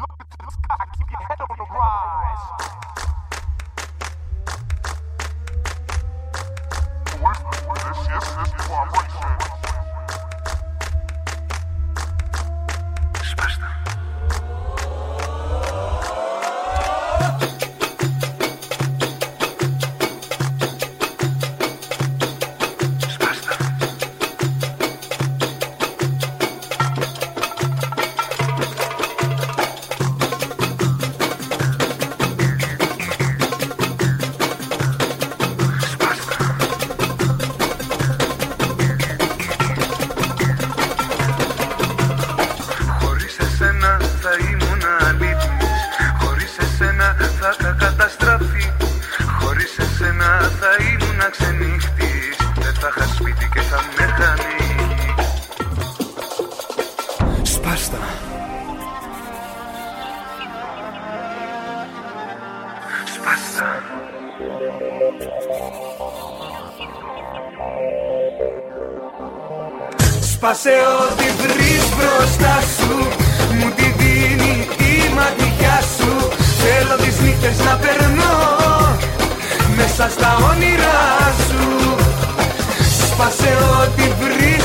Up the sky, keep your head on the rise. Σπάσε ό,τι βρεις μπροστά σου. Μου τη δίνει η ματιά σου. Θέλω τις νύχτες να περνώ Μέσα στα όνειρά σου. Σπάσε ό,τι βρεις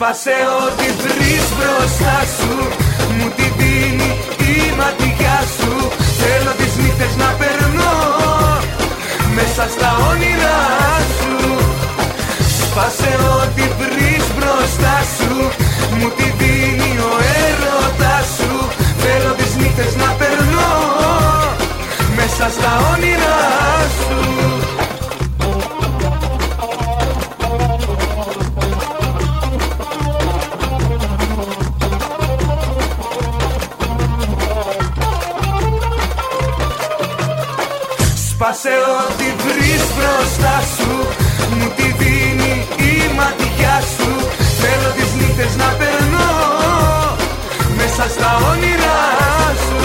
Σπάσε ό,τι βρεις μπροστά σου. Μου τη δίνει η ματιά σου. Θέλω τις νύχτες να περνώ Μέσα στα όνειρά σου. Σπάσε ό,τι βρεις μπροστά σου. Μου τη δίνει ο έρωτας σου. Θέλω τις νύχτες να περνώ Μέσα στα όνειρά σου Σπάσε ό,τι βρεις μπροστά σου. Μου τη δίνει η ματιά σου. Θέλω τις νύχτες να περνώ Μέσα στα όνειρά σου.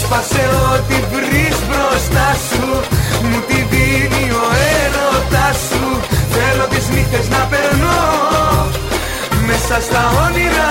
Σπάσε ό,τι βρεις μπροστά σου. Μου τη δίνει ο έρωτας σου. Θέλω τις νύχτες να περνώ Μέσα στα όνειρά